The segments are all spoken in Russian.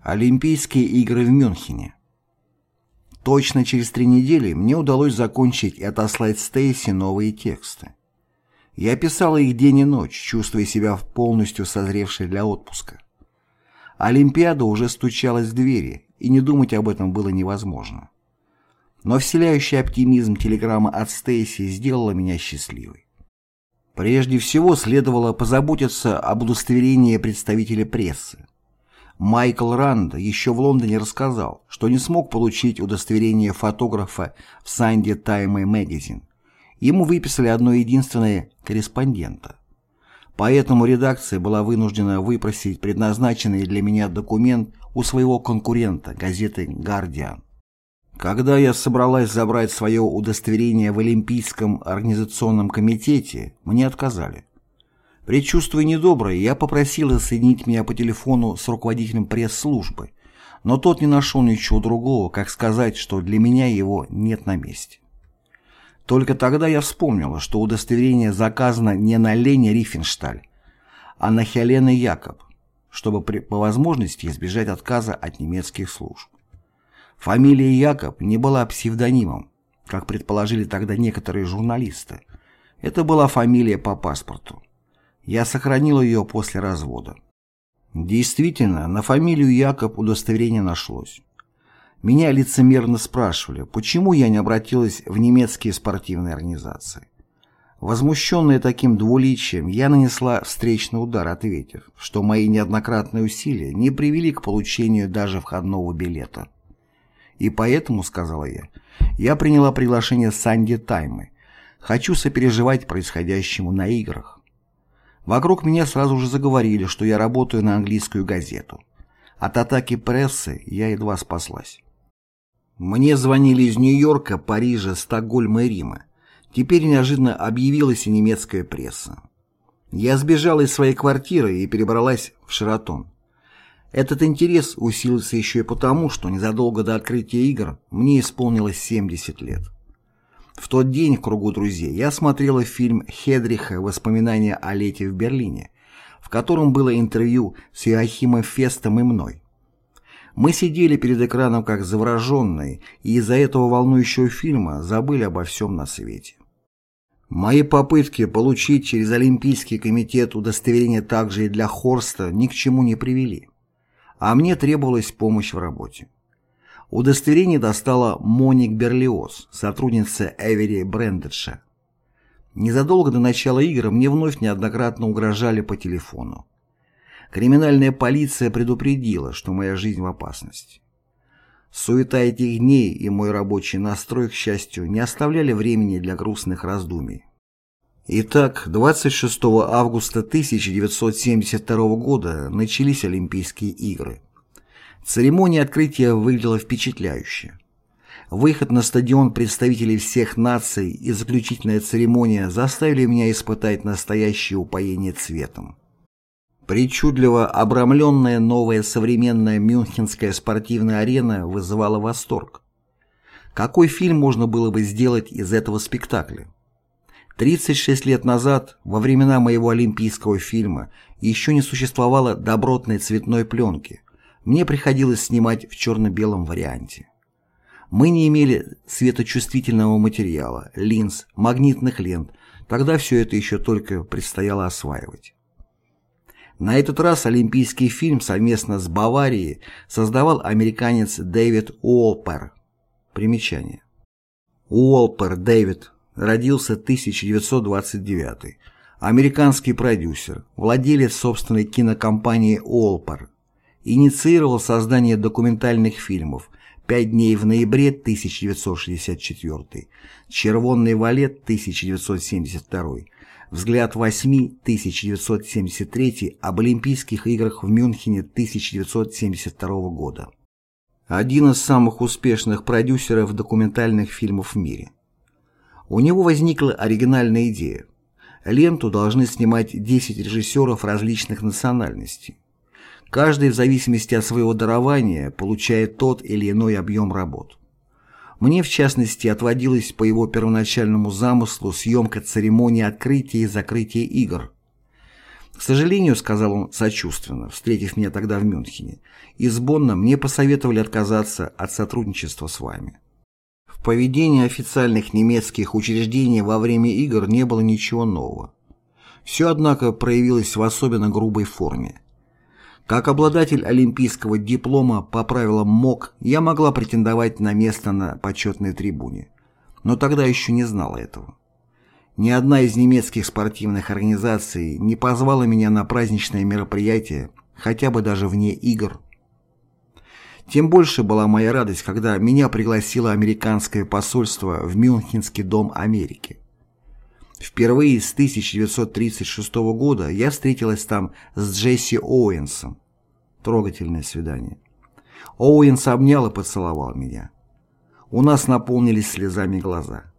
Олимпийские игры в Мюнхене. Точно через три недели мне удалось закончить и отослать Стейси новые тексты. Я писала их день и ночь, чувствуя себя полностью созревшей для отпуска. Олимпиада уже стучалась в двери, и не думать об этом было невозможно. Но вселяющий оптимизм телеграмма от Стейси сделала меня счастливой. Прежде всего следовало позаботиться об удостоверении представителя прессы. Майкл Ранд еще в Лондоне рассказал, что не смог получить удостоверение фотографа в Sunday Time Magazine. Ему выписали одно единственное корреспондента. Поэтому редакция была вынуждена выпросить предназначенный для меня документ у своего конкурента, газеты «Гардиан». Когда я собралась забрать свое удостоверение в Олимпийском организационном комитете, мне отказали. Предчувствуя недоброе, я попросила соединить меня по телефону с руководителем пресс-службы, но тот не нашел ничего другого, как сказать, что для меня его нет на месте. Только тогда я вспомнила, что удостоверение заказано не на Лене Рифеншталь, а на Хелене Якоб, чтобы при, по возможности избежать отказа от немецких служб. Фамилия Якоб не была псевдонимом, как предположили тогда некоторые журналисты. Это была фамилия по паспорту. Я сохранил ее после развода. Действительно, на фамилию Якоб удостоверение нашлось. Меня лицемерно спрашивали, почему я не обратилась в немецкие спортивные организации. Возмущенная таким двуличием, я нанесла встречный удар, ответив, что мои неоднократные усилия не привели к получению даже входного билета. И поэтому, сказала я, я приняла приглашение Санди Таймы. Хочу сопереживать происходящему на играх. Вокруг меня сразу же заговорили, что я работаю на английскую газету. От атаки прессы я едва спаслась. Мне звонили из Нью-Йорка, Парижа, Стокгольма и Рима. Теперь неожиданно объявилась и немецкая пресса. Я сбежала из своей квартиры и перебралась в Шератон. Этот интерес усилился еще и потому, что незадолго до открытия игр мне исполнилось 70 лет. В тот день в кругу друзей я смотрела фильм Хедриха «Воспоминания о лете в Берлине», в котором было интервью с Иоахимом Фестом и мной. Мы сидели перед экраном как завороженные, и из-за этого волнующего фильма забыли обо всем на свете. Мои попытки получить через Олимпийский комитет удостоверение также и для Хорста ни к чему не привели, а мне требовалась помощь в работе. Удостоверение достала Моник Берлиоз, сотрудница Эвери Брендедша. Незадолго до начала игр мне вновь неоднократно угрожали по телефону. Криминальная полиция предупредила, что моя жизнь в опасности. Суета этих дней и мой рабочий настрой, к счастью, не оставляли времени для грустных раздумий. Итак, 26 августа 1972 года начались Олимпийские игры. Церемония открытия выглядела впечатляюще. Выход на стадион представителей всех наций и заключительная церемония заставили меня испытать настоящее упоение цветом. Причудливо обрамленная новая современная мюнхенская спортивная арена вызывала восторг. Какой фильм можно было бы сделать из этого спектакля? 36 лет назад, во времена моего олимпийского фильма, еще не существовало добротной цветной пленки – мне приходилось снимать в черно-белом варианте. Мы не имели светочувствительного материала, линз, магнитных лент, тогда все это еще только предстояло осваивать. На этот раз олимпийский фильм совместно с Баварией создавал американец Дэвид Уолпер. Примечание. Уолпер Дэвид родился 1929 Американский продюсер, владелец собственной кинокомпании Уолпер инициировал создание документальных фильмов «Пять дней в ноябре» 1964, «Червонный валет» 1972, «Взгляд восьми» 1973 об Олимпийских играх в Мюнхене 1972 года. Один из самых успешных продюсеров документальных фильмов в мире. У него возникла оригинальная идея. Ленту должны снимать 10 режиссеров различных национальностей. Каждый в зависимости от своего дарования получает тот или иной объем работ. Мне, в частности, отводилась по его первоначальному замыслу съемка церемонии открытия и закрытия игр. К сожалению, сказал он сочувственно, встретив меня тогда в Мюнхене, из Бонна мне посоветовали отказаться от сотрудничества с вами. В поведении официальных немецких учреждений во время игр не было ничего нового. Все, однако, проявилось в особенно грубой форме. Как обладатель олимпийского диплома по правилам МОК я могла претендовать на место на почетной трибуне, но тогда еще не знала этого. Ни одна из немецких спортивных организаций не позвала меня на праздничное мероприятие, хотя бы даже вне игр. Тем больше была моя радость, когда меня пригласило американское посольство в Мюнхенский дом Америки. Впервые с 1936 года я встретилась там с Джесси Оуэнсом. Трогательное свидание. Оуэнс обнял и поцеловал меня. У нас наполнились слезами глаза.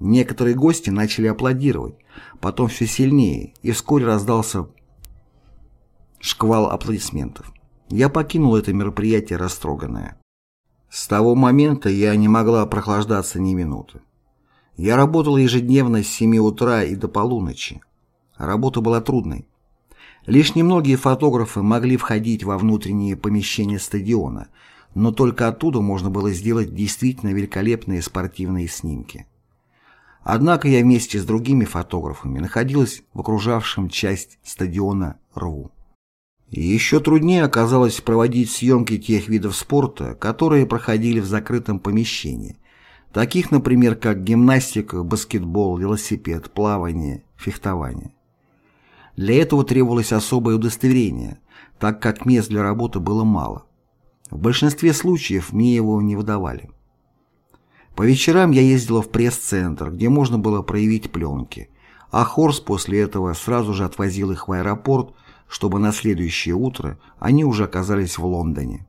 Некоторые гости начали аплодировать, потом все сильнее, и вскоре раздался шквал аплодисментов. Я покинул это мероприятие растроганная. С того момента я не могла прохлаждаться ни минуты. Я работала ежедневно с 7 утра и до полуночи. Работа была трудной. Лишь немногие фотографы могли входить во внутренние помещения стадиона, но только оттуда можно было сделать действительно великолепные спортивные снимки. Однако я вместе с другими фотографами находилась в окружавшем часть стадиона рву. И еще труднее оказалось проводить съемки тех видов спорта, которые проходили в закрытом помещении, таких, например, как гимнастика, баскетбол, велосипед, плавание, фехтование. Для этого требовалось особое удостоверение, так как мест для работы было мало. В большинстве случаев мне его не выдавали. По вечерам я ездила в пресс-центр, где можно было проявить пленки, а Хорс после этого сразу же отвозил их в аэропорт, чтобы на следующее утро они уже оказались в Лондоне.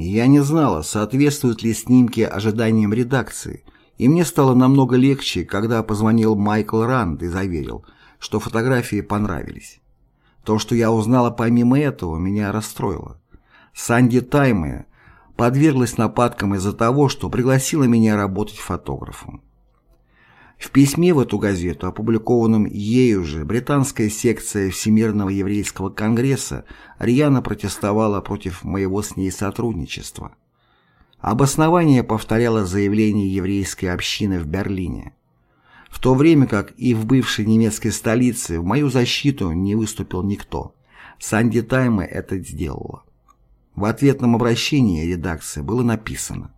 Я не знала, соответствуют ли снимки ожиданиям редакции, и мне стало намного легче, когда позвонил Майкл Ранд и заверил, что фотографии понравились. То, что я узнала помимо этого, меня расстроило. Санди Тайме подверглась нападкам из-за того, что пригласила меня работать фотографом. В письме в эту газету, опубликованном ею же, британская секция Всемирного еврейского конгресса рьяно протестовала против моего с ней сотрудничества. Обоснование повторяло заявление еврейской общины в Берлине. В то время как и в бывшей немецкой столице в мою защиту не выступил никто. Санди Тайме это сделала. В ответном обращении редакции было написано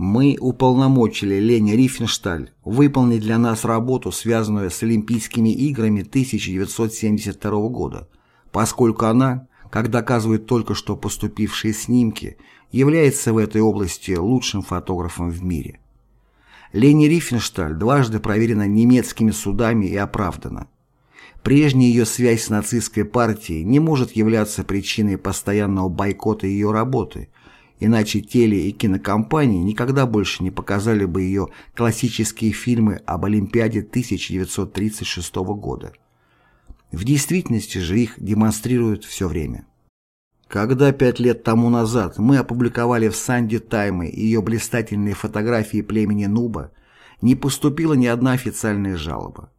мы уполномочили Лене Рифеншталь выполнить для нас работу, связанную с Олимпийскими играми 1972 года, поскольку она, как доказывают только что поступившие снимки, является в этой области лучшим фотографом в мире. Лени Рифеншталь дважды проверена немецкими судами и оправдана. Прежняя ее связь с нацистской партией не может являться причиной постоянного бойкота ее работы – иначе теле- и кинокомпании никогда больше не показали бы ее классические фильмы об Олимпиаде 1936 года. В действительности же их демонстрируют все время. Когда пять лет тому назад мы опубликовали в Санди Таймы ее блистательные фотографии племени Нуба, не поступила ни одна официальная жалоба.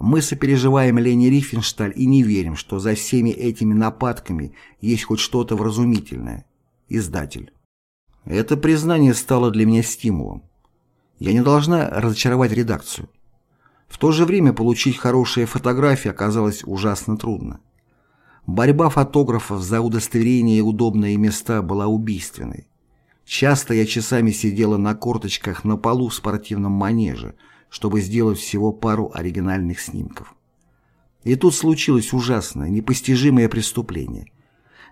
Мы сопереживаем Лене Рифеншталь и не верим, что за всеми этими нападками есть хоть что-то вразумительное. Издатель. Это признание стало для меня стимулом. Я не должна разочаровать редакцию. В то же время получить хорошие фотографии оказалось ужасно трудно. Борьба фотографов за удостоверение и удобные места была убийственной. Часто я часами сидела на корточках на полу в спортивном манеже, чтобы сделать всего пару оригинальных снимков. И тут случилось ужасное, непостижимое преступление.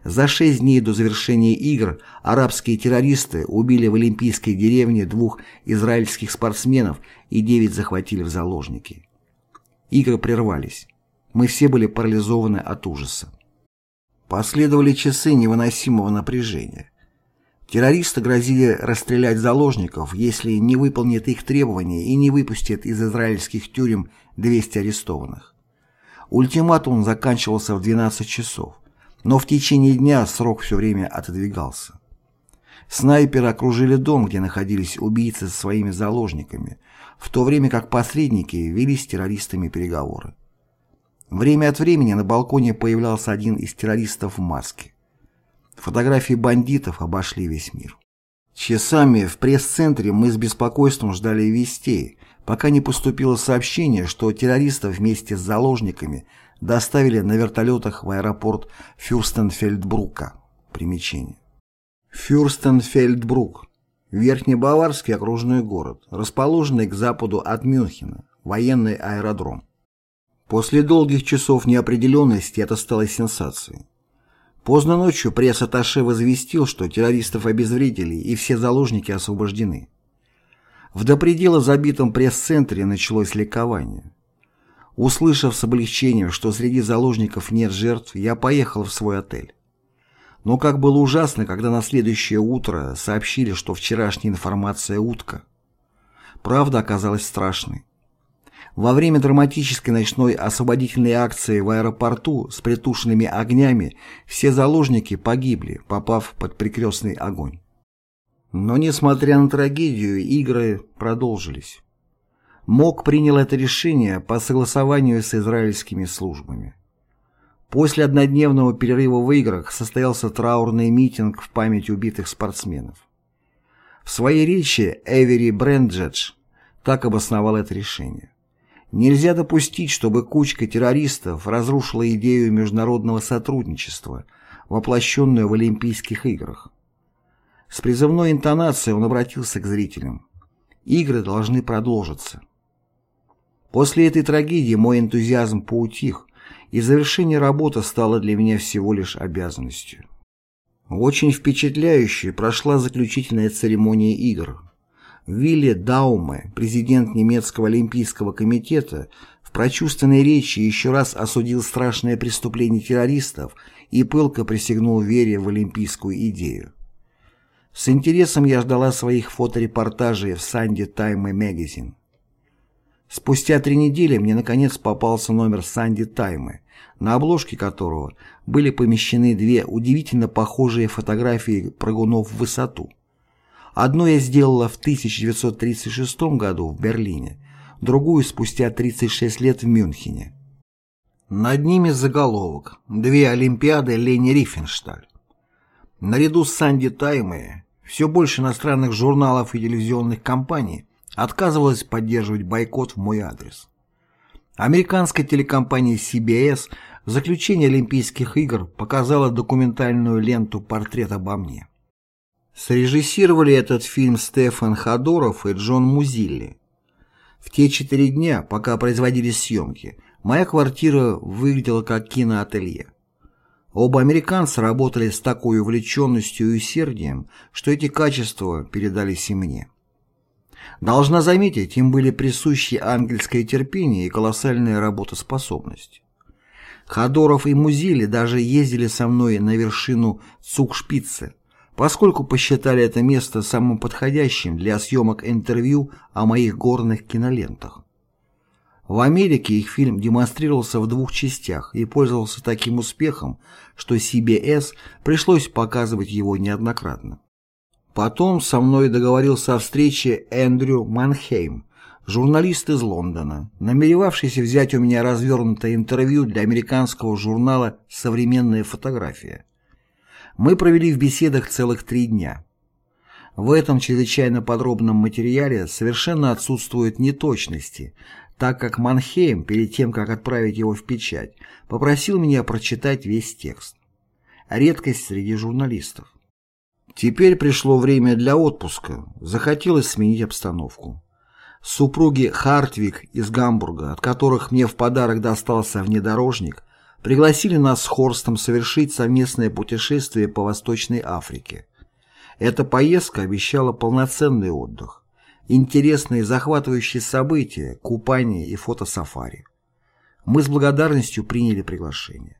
За шесть дней до завершения игр арабские террористы убили в Олимпийской деревне двух израильских спортсменов и девять захватили в заложники. Игры прервались. Мы все были парализованы от ужаса. Последовали часы невыносимого напряжения. Террористы грозили расстрелять заложников, если не выполнят их требования и не выпустят из израильских тюрем 200 арестованных. Ультиматум заканчивался в 12 часов. Но в течение дня срок все время отодвигался. Снайперы окружили дом, где находились убийцы со своими заложниками, в то время как посредники вели с террористами переговоры. Время от времени на балконе появлялся один из террористов в маске. Фотографии бандитов обошли весь мир. Часами в пресс-центре мы с беспокойством ждали вестей, пока не поступило сообщение, что террористов вместе с заложниками доставили на вертолетах в аэропорт Фюрстенфельдбрука. Примечание. Фюрстенфельдбрук. Верхнебаварский окружной город, расположенный к западу от Мюнхена, военный аэродром. После долгих часов неопределенности это стало сенсацией. Поздно ночью пресс-атташе возвестил, что террористов обезвредили и все заложники освобождены. В до предела забитом пресс-центре началось ликование. Услышав с облегчением, что среди заложников нет жертв, я поехал в свой отель. Но как было ужасно, когда на следующее утро сообщили, что вчерашняя информация утка. Правда оказалась страшной. Во время драматической ночной освободительной акции в аэропорту с притушенными огнями все заложники погибли, попав под прикрестный огонь. Но, несмотря на трагедию, игры продолжились. МОК принял это решение по согласованию с израильскими службами. После однодневного перерыва в играх состоялся траурный митинг в память убитых спортсменов. В своей речи Эвери Бренджедж так обосновал это решение. Нельзя допустить, чтобы кучка террористов разрушила идею международного сотрудничества, воплощенную в Олимпийских играх. С призывной интонацией он обратился к зрителям. Игры должны продолжиться. После этой трагедии мой энтузиазм поутих, и завершение работы стало для меня всего лишь обязанностью. Очень впечатляющей прошла заключительная церемония игр. Вилли Дауме, президент немецкого олимпийского комитета, в прочувственной речи еще раз осудил страшное преступление террористов и пылко присягнул вере в олимпийскую идею. С интересом я ждала своих фоторепортажей в Sunday Time Magazine. Спустя три недели мне наконец попался номер Sunday Time, на обложке которого были помещены две удивительно похожие фотографии прыгунов в высоту – Одну я сделала в 1936 году в Берлине, другую спустя 36 лет в Мюнхене. Над ними заголовок «Две Олимпиады Лени Рифеншталь». Наряду с Санди Таймой все больше иностранных журналов и телевизионных компаний отказывалось поддерживать бойкот в мой адрес. Американская телекомпания CBS в заключение Олимпийских игр показала документальную ленту «Портрет обо мне». Срежиссировали этот фильм Стефан Ходоров и Джон Музилли. В те четыре дня, пока производились съемки, моя квартира выглядела как киноателье. Оба американца работали с такой увлеченностью и усердием, что эти качества передались и мне. Должна заметить, им были присущи ангельское терпение и колоссальная работоспособность. Ходоров и Музили даже ездили со мной на вершину Цукшпице, поскольку посчитали это место самым подходящим для съемок интервью о моих горных кинолентах. В Америке их фильм демонстрировался в двух частях и пользовался таким успехом, что CBS пришлось показывать его неоднократно. Потом со мной договорился о встрече Эндрю Манхейм, журналист из Лондона, намеревавшийся взять у меня развернутое интервью для американского журнала «Современная фотография». Мы провели в беседах целых три дня. В этом чрезвычайно подробном материале совершенно отсутствуют неточности, так как Манхейм, перед тем, как отправить его в печать, попросил меня прочитать весь текст. Редкость среди журналистов. Теперь пришло время для отпуска, захотелось сменить обстановку. Супруги Хартвик из Гамбурга, от которых мне в подарок достался внедорожник, пригласили нас с Хорстом совершить совместное путешествие по Восточной Африке. Эта поездка обещала полноценный отдых, интересные захватывающие события, купание и фотосафари. Мы с благодарностью приняли приглашение.